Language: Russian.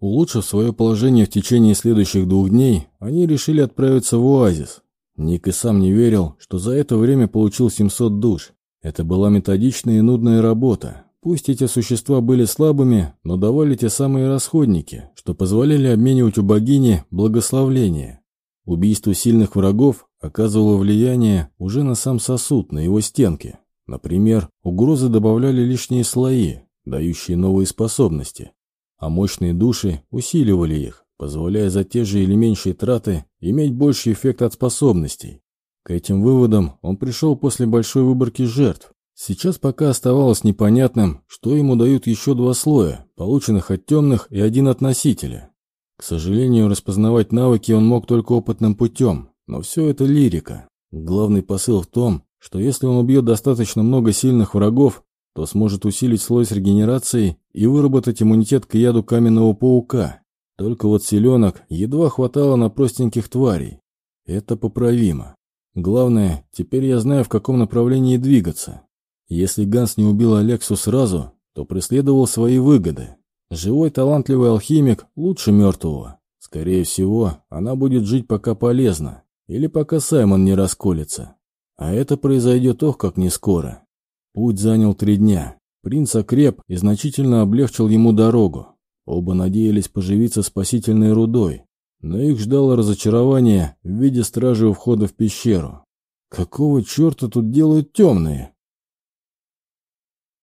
Улучшив свое положение в течение следующих двух дней, они решили отправиться в оазис. Ник и сам не верил, что за это время получил 700 душ. Это была методичная и нудная работа. Пусть эти существа были слабыми, но давали те самые расходники, что позволяли обменивать у богини благословление. Убийство сильных врагов оказывало влияние уже на сам сосуд, на его стенки. Например, угрозы добавляли лишние слои, дающие новые способности, а мощные души усиливали их, позволяя за те же или меньшие траты иметь больший эффект от способностей. К этим выводам он пришел после большой выборки жертв. Сейчас пока оставалось непонятным, что ему дают еще два слоя, полученных от темных и один от носителя. К сожалению, распознавать навыки он мог только опытным путем, но все это лирика. Главный посыл в том, что если он убьет достаточно много сильных врагов, то сможет усилить слой с регенерацией и выработать иммунитет к яду каменного паука. Только вот селенок едва хватало на простеньких тварей. Это поправимо. Главное, теперь я знаю, в каком направлении двигаться. Если Ганс не убил Алексу сразу, то преследовал свои выгоды. Живой талантливый алхимик лучше мертвого. Скорее всего, она будет жить пока полезно, или пока Саймон не расколется. А это произойдет ох как не скоро. Путь занял три дня. Принц окреп и значительно облегчил ему дорогу. Оба надеялись поживиться спасительной рудой, но их ждало разочарование в виде стражи у входа в пещеру. «Какого черта тут делают темные?»